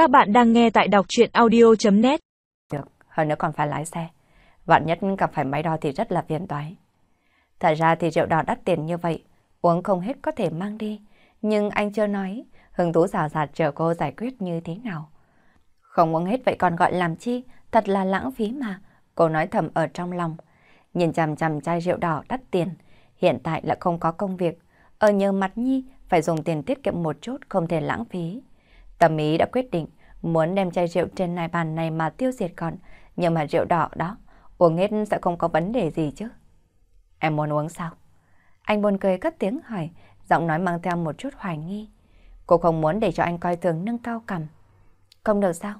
Các bạn đang nghe tại đọc chuyện audio.net Được, hơn nữa còn phải lái xe. Vạn nhất gặp phải máy đo thì rất là phiền toái. Thật ra thì rượu đỏ đắt tiền như vậy, uống không hết có thể mang đi. Nhưng anh chưa nói, hứng thú rào rạt chờ cô giải quyết như thế nào. Không uống hết vậy còn gọi làm chi, thật là lãng phí mà. Cô nói thầm ở trong lòng. Nhìn chằm chằm chai rượu đỏ đắt tiền, hiện tại là không có công việc. Ở nhờ mặt nhi, phải dùng tiền tiết kiệm một chút, không thể lãng phí. Tâm ý đã quyết định, muốn đem chai rượu trên này bàn này mà tiêu diệt còn, nhưng mà rượu đỏ đó, uống hết sẽ không có vấn đề gì chứ. Em muốn uống sao? Anh buồn cười cất tiếng hỏi, giọng nói mang theo một chút hoài nghi. Cô không muốn để cho anh coi thường nâng cao cầm. Không được sao?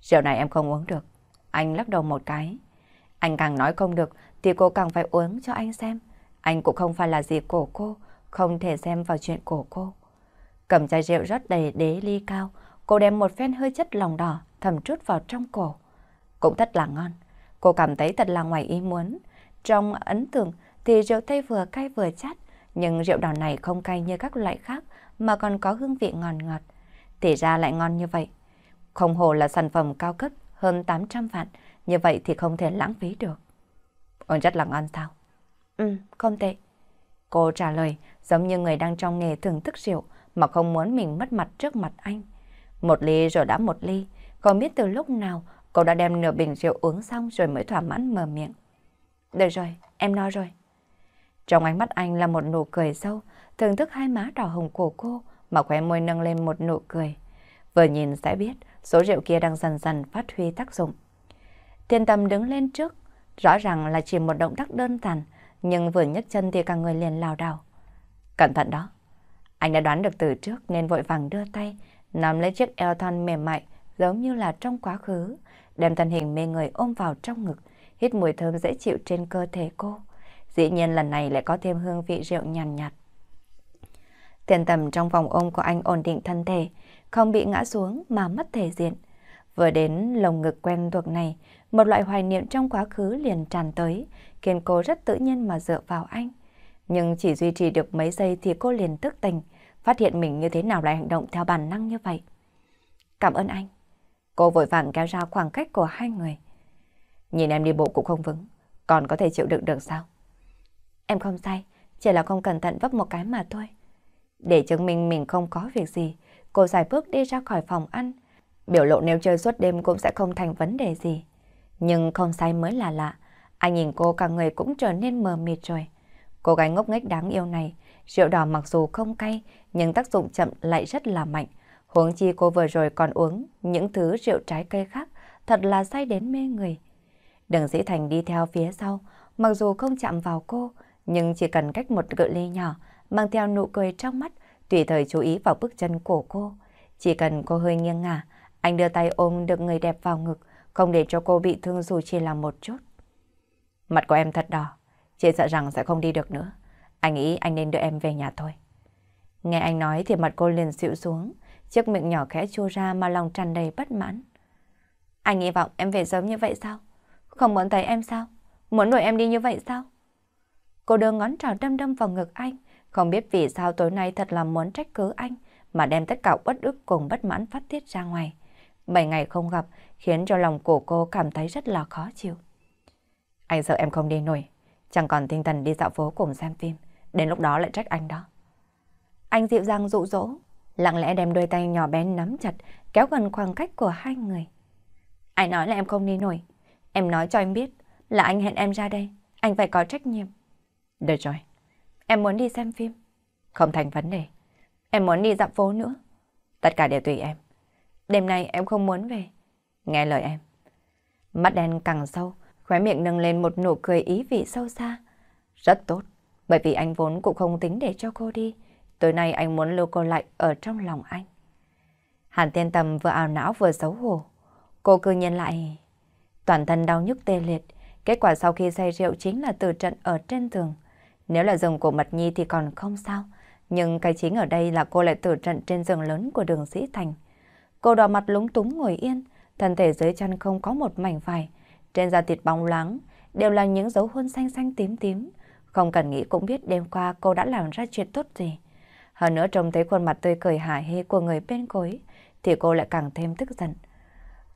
Rượu này em không uống được. Anh lắc đầu một cái. Anh càng nói không được thì cô càng phải uống cho anh xem. Anh cũng không phải là gì của cô, không thể xem vào chuyện của cô. Cầm chai rượu rót đầy đế ly cao, cô đem một phen hơi chất lòng đỏ thầm chút vào trong cổ. Cũng thật là ngon. Cô cảm thấy thật là ngoài ý muốn. Trong ấn tượng thì rượu tây vừa cay vừa chát, nhưng rượu đỏ này không cay như các loại khác mà còn có hương vị ngọt ngọt. Thì ra lại ngon như vậy. Không hồ là sản phẩm cao cấp hơn 800 vạn, như vậy thì không thể lãng phí được. Ôi rất là ngon sao? Ừ, không tệ. Cô trả lời giống như người đang trong nghề thưởng thức rượu mà không muốn mình mất mặt trước mặt anh. Một ly rồi đã một ly, không biết từ lúc nào cô đã đem nửa bình rượu uống xong rồi mới thỏa mãn mở miệng. Được rồi, em nói rồi. Trong ánh mắt anh là một nụ cười sâu, thưởng thức hai má đỏ hồng của cô mà khóe môi nâng lên một nụ cười. Vừa nhìn sẽ biết số rượu kia đang dần dần phát huy tác dụng. Thiên tâm đứng lên trước, rõ ràng là chỉ một động tác đơn giản, nhưng vừa nhấc chân thì cả người liền lảo đảo. Cẩn thận đó. Anh đã đoán được từ trước nên vội vàng đưa tay, nắm lấy chiếc eo thon mềm mại giống như là trong quá khứ, đem thân hình mê người ôm vào trong ngực, hít mùi thơm dễ chịu trên cơ thể cô. Dĩ nhiên lần này lại có thêm hương vị rượu nhàn nhạt, nhạt. Tiền tầm trong vòng ôm của anh ổn định thân thể, không bị ngã xuống mà mất thể diện. Vừa đến lồng ngực quen thuộc này, một loại hoài niệm trong quá khứ liền tràn tới, khiến cô rất tự nhiên mà dựa vào anh. Nhưng chỉ duy trì được mấy giây thì cô liền tức tình, phát hiện mình như thế nào lại hành động theo bản năng như vậy. Cảm ơn anh. Cô vội vàng kéo ra khoảng cách của hai người. Nhìn em đi bộ cũng không vững, còn có thể chịu đựng được sao? Em không sai, chỉ là không cẩn thận vấp một cái mà thôi. Để chứng minh mình không có việc gì, cô giải bước đi ra khỏi phòng ăn. Biểu lộ nếu chơi suốt đêm cũng sẽ không thành vấn đề gì. Nhưng không sai mới là lạ. Anh nhìn cô cả người cũng trở nên mờ mịt rồi. Cô gái ngốc nghếch đáng yêu này, rượu đỏ mặc dù không cay, nhưng tác dụng chậm lại rất là mạnh. Huống chi cô vừa rồi còn uống những thứ rượu trái cây khác, thật là say đến mê người. Đường Dĩ Thành đi theo phía sau, mặc dù không chạm vào cô, nhưng chỉ cần cách một cự ly nhỏ, mang theo nụ cười trong mắt, tùy thời chú ý vào bước chân của cô. Chỉ cần cô hơi nghiêng ngả, anh đưa tay ôm được người đẹp vào ngực, không để cho cô bị thương dù chỉ là một chút. Mặt của em thật đỏ, chị sợ rằng sẽ không đi được nữa. Anh nghĩ anh nên đưa em về nhà thôi. Nghe anh nói thì mặt cô liền xịu xuống, chiếc miệng nhỏ khẽ chua ra mà lòng tràn đầy bất mãn. Anh hy vọng em về sớm như vậy sao? Không muốn thấy em sao? Muốn đuổi em đi như vậy sao? Cô đưa ngón trỏ đâm đâm vào ngực anh, không biết vì sao tối nay thật là muốn trách cứ anh, mà đem tất cả bất ức cùng bất mãn phát tiết ra ngoài. Bảy ngày không gặp khiến cho lòng của cô cảm thấy rất là khó chịu. Anh sợ em không đi nổi, chẳng còn tinh thần đi dạo phố cùng xem phim, đến lúc đó lại trách anh đó. Anh dịu dàng dụ dỗ, lặng lẽ đem đôi tay nhỏ bé nắm chặt, kéo gần khoảng cách của hai người. Anh nói là em không đi nổi, em nói cho anh biết là anh hẹn em ra đây, anh phải có trách nhiệm. Được rồi, em muốn đi xem phim. Không thành vấn đề. Em muốn đi dạo phố nữa. Tất cả đều tùy em. Đêm nay em không muốn về. Nghe lời em. Mắt đen càng sâu, khóe miệng nâng lên một nụ cười ý vị sâu xa. Rất tốt, bởi vì anh vốn cũng không tính để cho cô đi. Tối nay anh muốn lưu cô lại ở trong lòng anh. Hàn tiên tầm vừa ảo não vừa xấu hổ. Cô cư nhiên lại... Toàn thân đau nhức tê liệt. Kết quả sau khi say rượu chính là từ trận ở trên giường. Nếu là giường của Mật Nhi thì còn không sao. Nhưng cái chính ở đây là cô lại tử trận trên giường lớn của đường Sĩ Thành. Cô đỏ mặt lúng túng ngồi yên, thân thể dưới chân không có một mảnh vải. Trên da thịt bóng láng đều là những dấu hôn xanh xanh tím tím. Không cần nghĩ cũng biết đêm qua cô đã làm ra chuyện tốt gì. Hơn nữa trông thấy khuôn mặt tươi cười hả hê của người bên cối, thì cô lại càng thêm tức giận.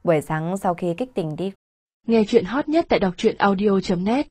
Buổi sáng sau khi kích tình đi. Nghe chuyện hot nhất tại đọc truyện audio.net